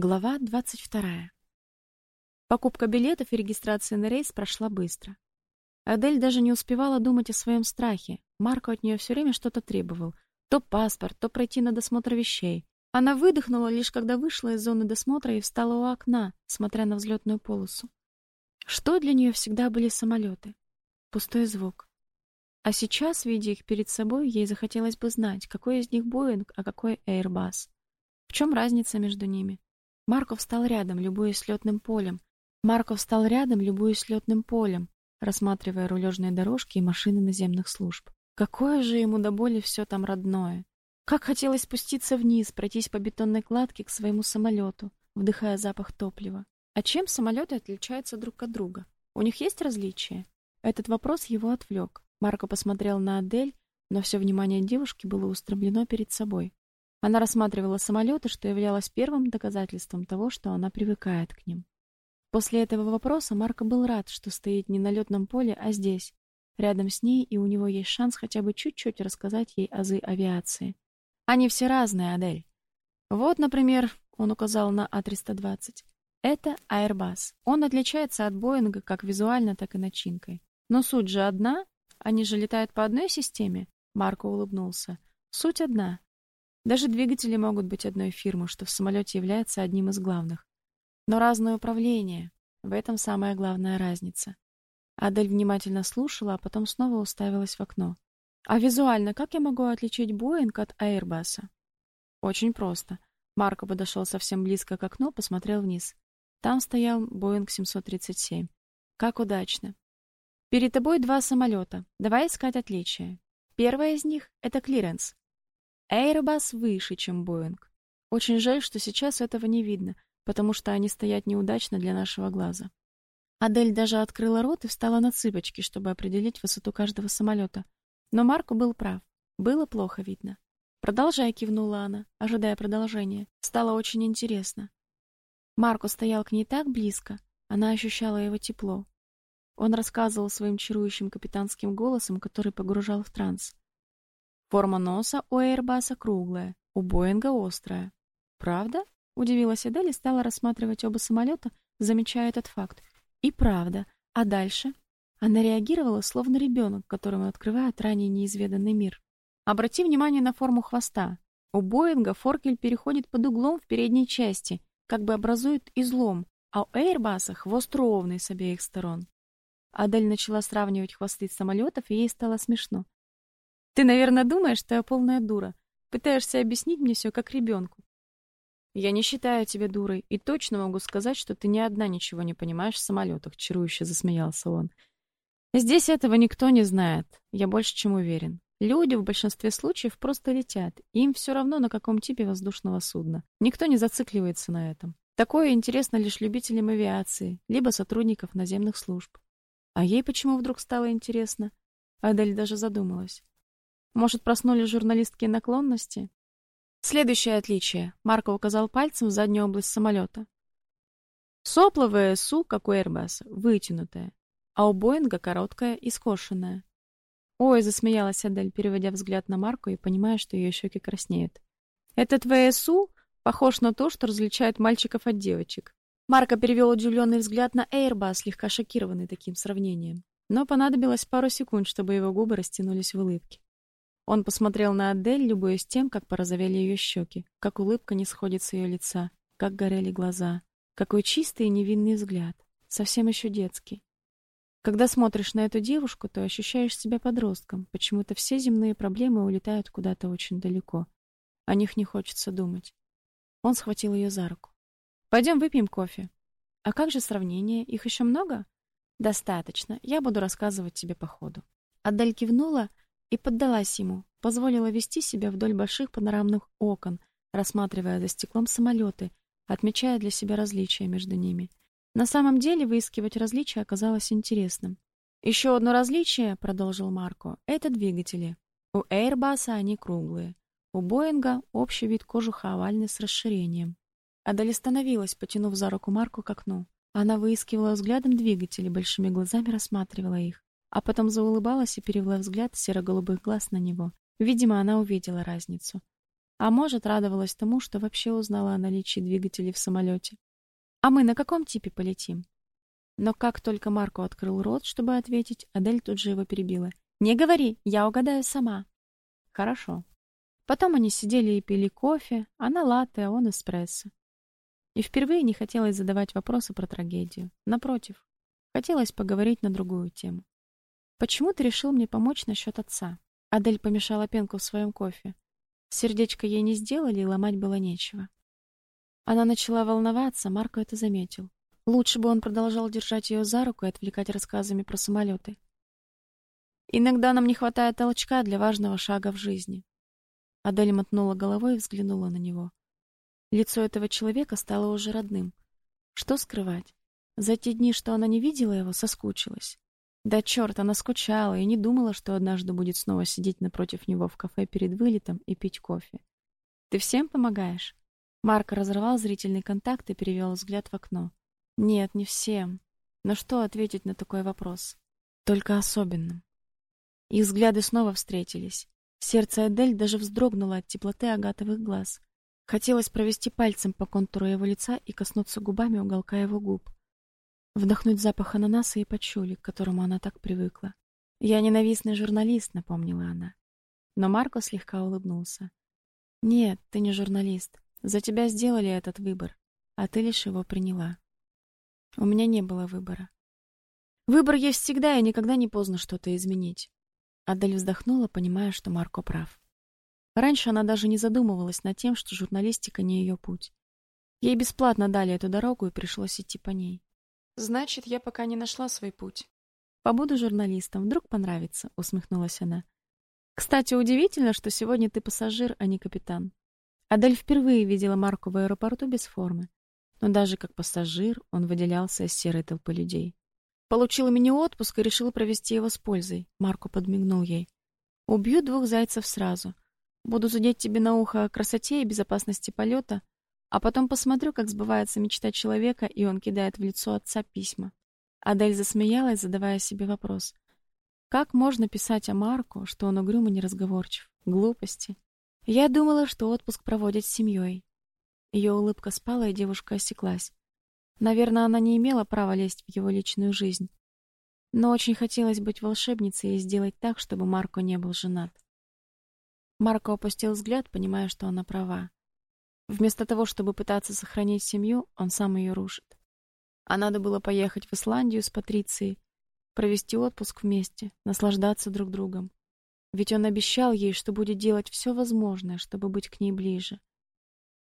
Глава 22. Покупка билетов и регистрация на рейс прошла быстро. Адель даже не успевала думать о своем страхе. Марко от нее все время что-то требовал: то паспорт, то пройти на досмотр вещей. Она выдохнула лишь когда вышла из зоны досмотра и встала у окна, смотря на взлетную полосу. Что для нее всегда были самолеты? Пустой звук. А сейчас, видя их перед собой, ей захотелось бы знать, какой из них Боинг, а какой Airbus. В чем разница между ними? Марков встал рядом, любуясь летным полем. Марков встал рядом, любуясь летным полем, рассматривая рулежные дорожки и машины наземных служб. Какое же ему до боли все там родное. Как хотелось спуститься вниз, пройтись по бетонной кладке к своему самолету, вдыхая запах топлива. А чем самолеты отличаются друг от друга? У них есть различия? Этот вопрос его отвлек. Марко посмотрел на Адель, но все внимание девушки было устремлено перед собой. Она рассматривала самолеты, что являлось первым доказательством того, что она привыкает к ним. После этого вопроса Марко был рад, что стоит не на летном поле, а здесь, рядом с ней, и у него есть шанс хотя бы чуть-чуть рассказать ей азы авиации. Они все разные, Адель. Вот, например, он указал на А320. Это Airbus. Он отличается от Боинга как визуально, так и начинкой. Но суть же одна, они же летают по одной системе. Марко улыбнулся. Суть одна. Даже двигатели могут быть одной фирмы, что в самолете является одним из главных. Но разное управление. В этом самая главная разница. Адель внимательно слушала, а потом снова уставилась в окно. А визуально как я могу отличить Боинг от Airbus? Очень просто. Марко подошел совсем близко к окну, посмотрел вниз. Там стоял Боинг 737. Как удачно. Перед тобой два самолета. Давай искать отличия. Первое из них это клиренс. Airbus выше, чем Boeing. Очень жаль, что сейчас этого не видно, потому что они стоят неудачно для нашего глаза. Адель даже открыла рот и встала на цыпочки, чтобы определить высоту каждого самолета. Но Марко был прав. Было плохо видно. Продолжай, кивнула она, ожидая продолжения. Стало очень интересно. Марко стоял к ней так близко, она ощущала его тепло. Он рассказывал своим чарующим капитанским голосом, который погружал в транс. Форма носа у Airbus круглая, у Боинга острая. Правда? Удивилась Адель и стала рассматривать оба самолета, замечая этот факт. И правда. А дальше? Она реагировала словно ребенок, которому открывают ранее неизведанный мир. Обрати внимание на форму хвоста. У Боинга форкель переходит под углом в передней части, как бы образует излом, а у Airbus хвост ровный с обеих сторон. Адель начала сравнивать хвосты самолетов, и ей стало смешно. Ты, наверное, думаешь, что я полная дура. Пытаешься объяснить мне все как ребенку. Я не считаю тебя дурой и точно могу сказать, что ты ни одна ничего не понимаешь в самолетах, чарующе засмеялся он. Здесь этого никто не знает, я больше чем уверен. Люди в большинстве случаев просто летят, им все равно на каком типе воздушного судна. Никто не зацикливается на этом. Такое интересно лишь любителям авиации, либо сотрудников наземных служб. А ей почему вдруг стало интересно? Адель даже задумалась. Может, проснулись журналистские наклонности? Следующее отличие. Марко указал пальцем в заднюю область самолета. Сопло ВСУ, как у Airbus, вытянутое, а у Боинга короткое и скошенное. Ой, засмеялась Адель, переводя взгляд на Марко и понимая, что ее щеки краснеют. Этот ВСУ похож на то, что различает мальчиков от девочек. Марко перевел удивленный взгляд на Airbus, слегка шокированный таким сравнением. Но понадобилось пару секунд, чтобы его губы растянулись в улыбке. Он посмотрел на Адель, любуясь тем, как порозовели ее щеки, как улыбка не сходит с ее лица, как горели глаза. Какой чистый и невинный взгляд, совсем еще детский. Когда смотришь на эту девушку, то ощущаешь себя подростком. Почему-то все земные проблемы улетают куда-то очень далеко. О них не хочется думать. Он схватил ее за руку. Пойдем выпьем кофе. А как же сравнение? Их еще много? Достаточно. Я буду рассказывать тебе по ходу. Адель кивнула и поддалась ему, позволила вести себя вдоль больших панорамных окон, рассматривая за стеклом самолеты, отмечая для себя различия между ними. На самом деле выискивать различия оказалось интересным. Еще одно различие, продолжил Марко, это двигатели. У Airbus они круглые, у Боинга общий вид кожуха овальный с расширением. Адель остановилась, потянув за руку Марку к окну. Она выискивала взглядом двигатели, большими глазами рассматривала их а потом заулыбалась и перевела взгляд серо-голубых глаз на него. Видимо, она увидела разницу. А может, радовалась тому, что вообще узнала о наличии двигателей в самолете. А мы на каком типе полетим? Но как только Марко открыл рот, чтобы ответить, Адель тут же его перебила. Не говори, я угадаю сама. Хорошо. Потом они сидели и пили кофе, она латте, а он эспрессо. И впервые не хотелось задавать вопросы про трагедию. Напротив, хотелось поговорить на другую тему. Почему ты решил мне помочь насчет отца? Адель помешала пенку в своем кофе. Сердечко ей не сделали, и ломать было нечего. Она начала волноваться, Марко это заметил. Лучше бы он продолжал держать ее за руку и отвлекать рассказами про самолеты. Иногда нам не хватает толчка для важного шага в жизни. Адель мотнула головой и взглянула на него. Лицо этого человека стало уже родным. Что скрывать? За те дни, что она не видела его, соскучилась. Да черт, она скучала и не думала, что однажды будет снова сидеть напротив него в кафе перед вылетом и пить кофе. Ты всем помогаешь? Марк разорвал зрительный контакт и перевел взгляд в окно. Нет, не всем. Но что ответить на такой вопрос? Только особенным. Их взгляды снова встретились. Сердце Адель даже вздрогнуло от теплоты агатовых глаз. Хотелось провести пальцем по контуру его лица и коснуться губами уголка его губ. Вдохнуть запах ананаса и пачули, к которому она так привыкла. «Я ненавистный журналист», — напомнила она. Но Марко слегка улыбнулся. «Нет, ты не журналист. За тебя сделали этот выбор, а ты лишь его приняла. У меня не было выбора. Выбор есть всегда, и никогда не поздно что-то изменить». Адель вздохнула, понимая, что Марко прав. Раньше она даже не задумывалась над тем, что журналистика не ее путь. Ей бесплатно дали эту дорогу, и пришлось идти по ней. Значит, я пока не нашла свой путь. Побуду журналистом, вдруг понравится, усмехнулась она. Кстати, удивительно, что сегодня ты пассажир, а не капитан. Адель впервые видела Марку в аэропорту без формы, но даже как пассажир он выделялся из серой толпы людей. Получила мини-отпуск и решила провести его с пользой. Марко подмигнул ей. Убью двух зайцев сразу. Буду зудеть тебе на ухо о красоте и безопасности полета, а потом посмотрю, как сбывается мечта человека, и он кидает в лицо отца письма. Адель засмеялась, задавая себе вопрос. Как можно писать о Марку, что он угрюм и неразговорчив? Глупости. Я думала, что отпуск проводят с семьей. Ее улыбка спала, и девушка осеклась. Наверное, она не имела права лезть в его личную жизнь. Но очень хотелось быть волшебницей и сделать так, чтобы Марко не был женат. Марко опустил взгляд, понимая, что она права. Вместо того, чтобы пытаться сохранить семью, он сам ее рушит. А надо было поехать в Исландию с Патрицией, провести отпуск вместе, наслаждаться друг другом. Ведь он обещал ей, что будет делать все возможное, чтобы быть к ней ближе.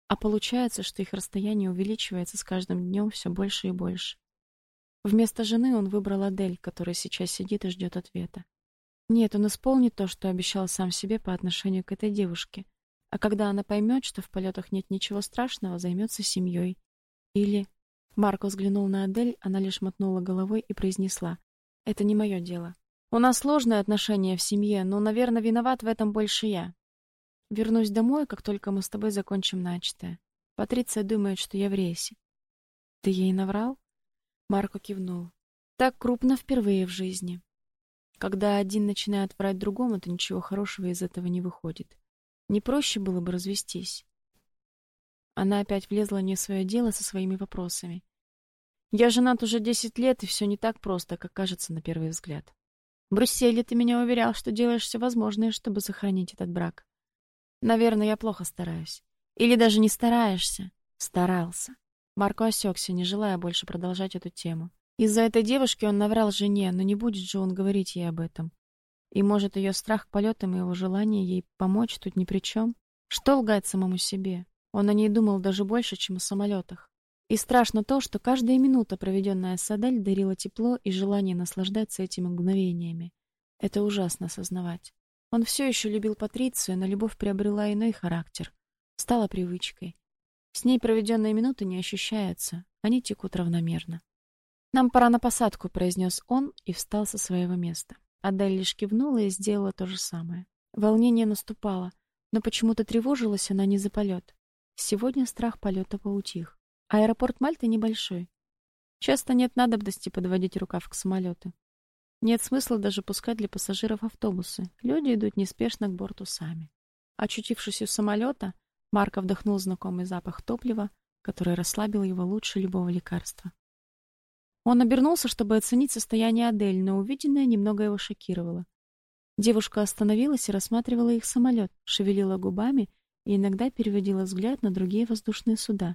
А получается, что их расстояние увеличивается с каждым днем все больше и больше. Вместо жены он выбрал Адель, которая сейчас сидит и ждет ответа. Нет, он исполнит то, что обещал сам себе по отношению к этой девушке. А когда она поймет, что в полетах нет ничего страшного, займется семьей. Или... Марко взглянул на Адель, она лишь мотнула головой и произнесла. «Это не мое дело. У нас сложные отношения в семье, но, наверное, виноват в этом больше я. Вернусь домой, как только мы с тобой закончим начатое. Патриция думает, что я в рейсе». «Ты ей наврал?» Марко кивнул. «Так крупно впервые в жизни. Когда один начинает врать другому, то ничего хорошего из этого не выходит. Не проще было бы развестись. Она опять влезла не в свое дело со своими вопросами. Я женат уже десять лет, и все не так просто, как кажется на первый взгляд. В Брюсселе ты меня уверял, что делаешь все возможное, чтобы сохранить этот брак. Наверное, я плохо стараюсь. Или даже не стараешься. Старался. Марко осекся, не желая больше продолжать эту тему. Из-за этой девушки он наврал жене, но не будет же он говорить ей об этом. И, может, ее страх к полетам и его желание ей помочь тут ни при чем? Что лгать самому себе? Он о ней думал даже больше, чем о самолетах. И страшно то, что каждая минута, проведенная с Адель, дарила тепло и желание наслаждаться этими мгновениями. Это ужасно осознавать. Он все еще любил Патрицию, но любовь приобрела иной характер. Стала привычкой. С ней проведенные минуты не ощущаются, они текут равномерно. «Нам пора на посадку», — произнес он и встал со своего места. Адель лишь кивнула и сделала то же самое. Волнение наступало, но почему-то тревожилась она не за полет. Сегодня страх полета поутих. Аэропорт Мальты небольшой. Часто нет надобности подводить рукав к самолету. Нет смысла даже пускать для пассажиров автобусы. Люди идут неспешно к борту сами. Очутившись у самолета, Марко вдохнул знакомый запах топлива, который расслабил его лучше любого лекарства. Он обернулся, чтобы оценить состояние Адель, но увиденное немного его шокировало. Девушка остановилась и рассматривала их самолет, шевелила губами и иногда переводила взгляд на другие воздушные суда.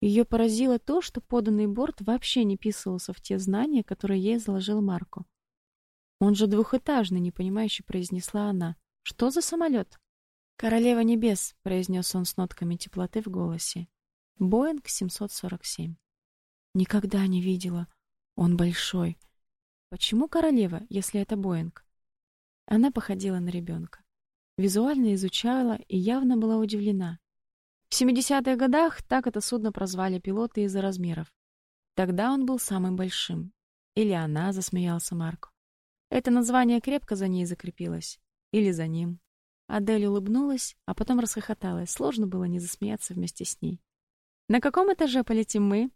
Ее поразило то, что поданный борт вообще не писался в те знания, которые ей заложил Марко. Он же двухэтажный, непонимающе произнесла она. Что за самолет?» Королева небес, произнес он с нотками теплоты в голосе. Боинг 747. Никогда не видела. Он большой. Почему королева, если это Боинг? Она походила на ребенка. Визуально изучала и явно была удивлена. В 70-х годах так это судно прозвали пилоты из-за размеров. Тогда он был самым большим. Или она, засмеялся Марко. Это название крепко за ней закрепилось. Или за ним. Адель улыбнулась, а потом расхохоталась. Сложно было не засмеяться вместе с ней. На каком этаже полетим мы?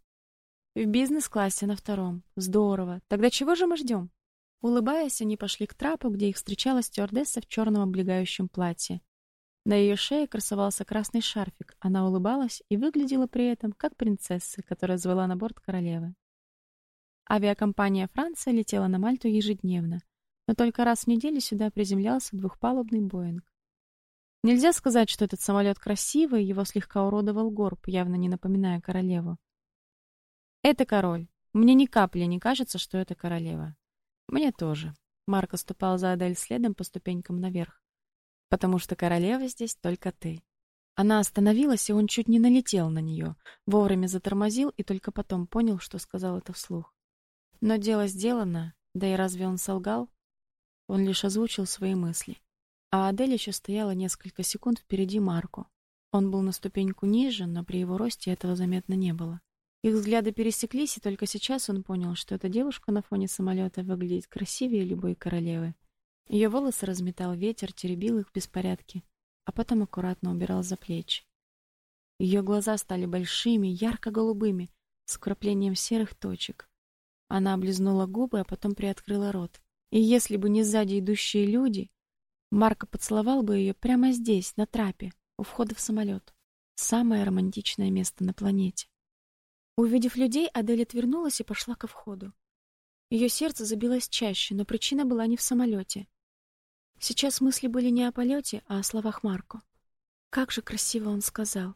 В бизнес-классе на втором. Здорово. Тогда чего же мы ждем? Улыбаясь, они пошли к трапу, где их встречала стюардесса в черном облегающем платье. На ее шее красовался красный шарфик. Она улыбалась и выглядела при этом как принцесса, которая звала на борт королевы. Авиакомпания Франция летела на Мальту ежедневно, но только раз в неделю сюда приземлялся двухпалубный Боинг. Нельзя сказать, что этот самолет красивый, его слегка уродовал горб, явно не напоминая королеву. Это король. Мне ни капли не кажется, что это королева. Мне тоже. Марко ступал за Адель следом по ступенькам наверх. Потому что королева здесь только ты. Она остановилась, и он чуть не налетел на нее, вовремя затормозил и только потом понял, что сказал это вслух. Но дело сделано, да и разве он солгал? Он лишь озвучил свои мысли. А Адель еще стояла несколько секунд впереди Марко. Он был на ступеньку ниже, но при его росте этого заметно не было. Их взгляды пересеклись, и только сейчас он понял, что эта девушка на фоне самолета выглядит красивее любой королевы. Ее волосы разметал ветер, теребил их в беспорядке, а потом аккуратно убирал за плечи. Ее глаза стали большими, ярко-голубыми, с вкраплением серых точек. Она облизнула губы, а потом приоткрыла рот. И если бы не сзади идущие люди, Марко поцеловал бы ее прямо здесь, на трапе, у входа в самолет. Самое романтичное место на планете. Увидев людей, Адель отвернулась и пошла ко входу. Ее сердце забилось чаще, но причина была не в самолете. Сейчас мысли были не о полете, а о словах Марко. Как же красиво он сказал.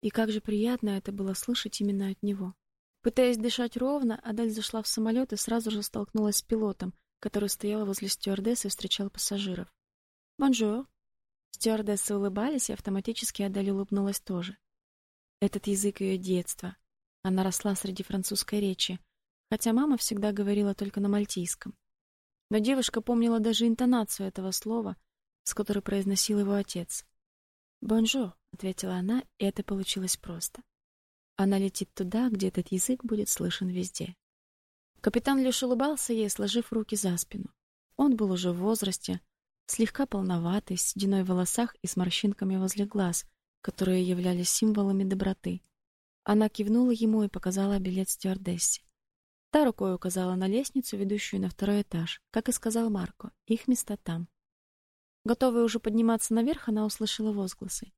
И как же приятно это было слышать именно от него. Пытаясь дышать ровно, Адель зашла в самолет и сразу же столкнулась с пилотом, который стоял возле стюардессы и встречал пассажиров. «Bonjour!» Стюардессы улыбались, и автоматически Адель улыбнулась тоже. Этот язык ее детства, она росла среди французской речи, хотя мама всегда говорила только на мальтийском. Но девушка помнила даже интонацию этого слова, с которой произносил его отец. «Bonjour», — ответила она, и это получилось просто. Она летит туда, где этот язык будет слышен везде. Капитан лишь улыбался ей, сложив руки за спину. Он был уже в возрасте, слегка полноватый, с сединой в волосах и с морщинками возле глаз, которые являлись символами доброты. Она кивнула ему и показала билет стюардессе. Та рукой указала на лестницу, ведущую на второй этаж, как и сказал Марко. Их места там. Готовая уже подниматься наверх, она услышала возгласы.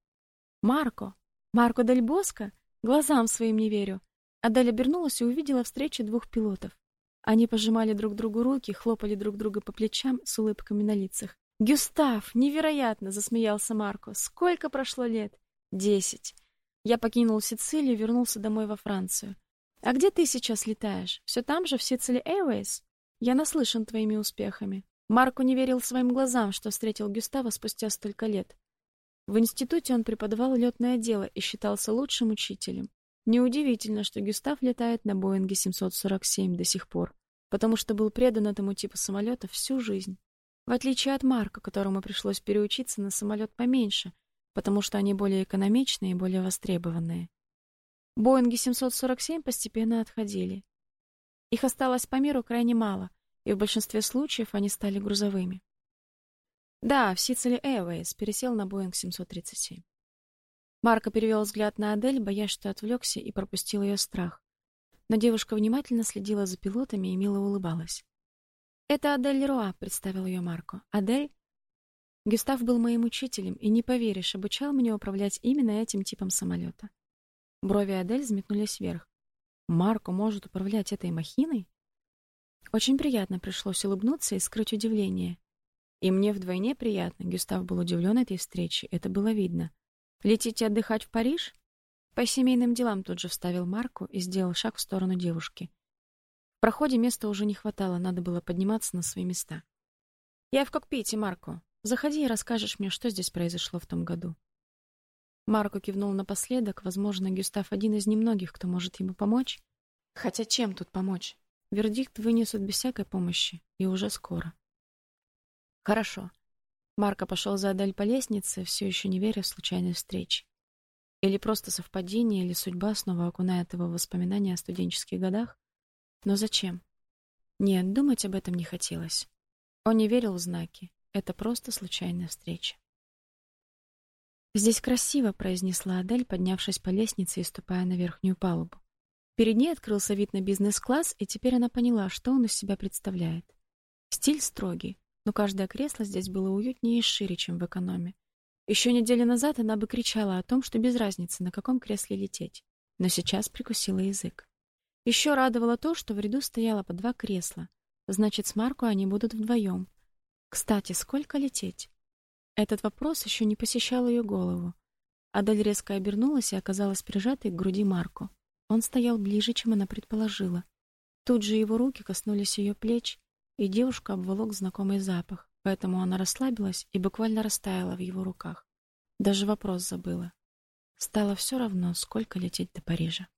Марко, Марко дель Боско, глазам своим не верю. Адель обернулась и увидела встречу двух пилотов. Они пожимали друг другу руки, хлопали друг друга по плечам с улыбками на лицах. "Гюстав, невероятно", засмеялся Марко. "Сколько прошло лет?" «Десять. Я покинул Сицилию и вернулся домой во Францию. А где ты сейчас летаешь? Все там же, в Sicily Airways? Я наслышан твоими успехами. Марко не верил своим глазам, что встретил Гюстава спустя столько лет. В институте он преподавал летное дело и считался лучшим учителем. Неудивительно, что Гюстав летает на Боинге 747 до сих пор, потому что был предан этому типу самолета всю жизнь. В отличие от Марка, которому пришлось переучиться на самолет поменьше, потому что они более экономичные и более востребованные. Боинги 747 постепенно отходили. Их осталось по миру крайне мало, и в большинстве случаев они стали грузовыми. Да, в Sicily Airways пересел на Boeing 737. Марко перевел взгляд на Адель, боясь, что отвлекся и пропустил ее страх. Но девушка внимательно следила за пилотами и мило улыбалась. «Это Адель Руа», — представил ее Марко. «Адель?» Гюстав был моим учителем и, не поверишь, обучал меня управлять именно этим типом самолета. Брови Адель взметнулись вверх. Марко может управлять этой махиной? Очень приятно пришлось улыбнуться и скрыть удивление. И мне вдвойне приятно. Гюстав был удивлен этой встречей, это было видно. Летите отдыхать в Париж? По семейным делам тут же вставил Марко и сделал шаг в сторону девушки. В проходе места уже не хватало, надо было подниматься на свои места. Я в кокпите, Марко. Заходи и расскажешь мне, что здесь произошло в том году. Марко кивнул напоследок, возможно, Гюстав один из немногих, кто может ему помочь. Хотя чем тут помочь? Вердикт вынесут без всякой помощи, и уже скоро. Хорошо. Марко пошел за Адель по лестнице, все еще не веря в случайные встречи. Или просто совпадение, или судьба снова окунает его в воспоминания о студенческих годах. Но зачем? Нет, думать об этом не хотелось. Он не верил в знаки. Это просто случайная встреча. Здесь красиво, произнесла Адель, поднявшись по лестнице и ступая на верхнюю палубу. Перед ней открылся вид на бизнес-класс, и теперь она поняла, что он из себя представляет. Стиль строгий, но каждое кресло здесь было уютнее и шире, чем в экономе. Еще неделю назад она бы кричала о том, что без разницы, на каком кресле лететь, но сейчас прикусила язык. Еще радовало то, что в ряду стояло по два кресла. Значит, с Марко они будут вдвоем. Кстати, сколько лететь? Этот вопрос еще не посещал ее голову. Адель резко обернулась и оказалась прижатой к груди Марко. Он стоял ближе, чем она предположила. Тут же его руки коснулись ее плеч, и девушку обволок знакомый запах, поэтому она расслабилась и буквально растаяла в его руках. Даже вопрос забыла. Стало все равно, сколько лететь до Парижа.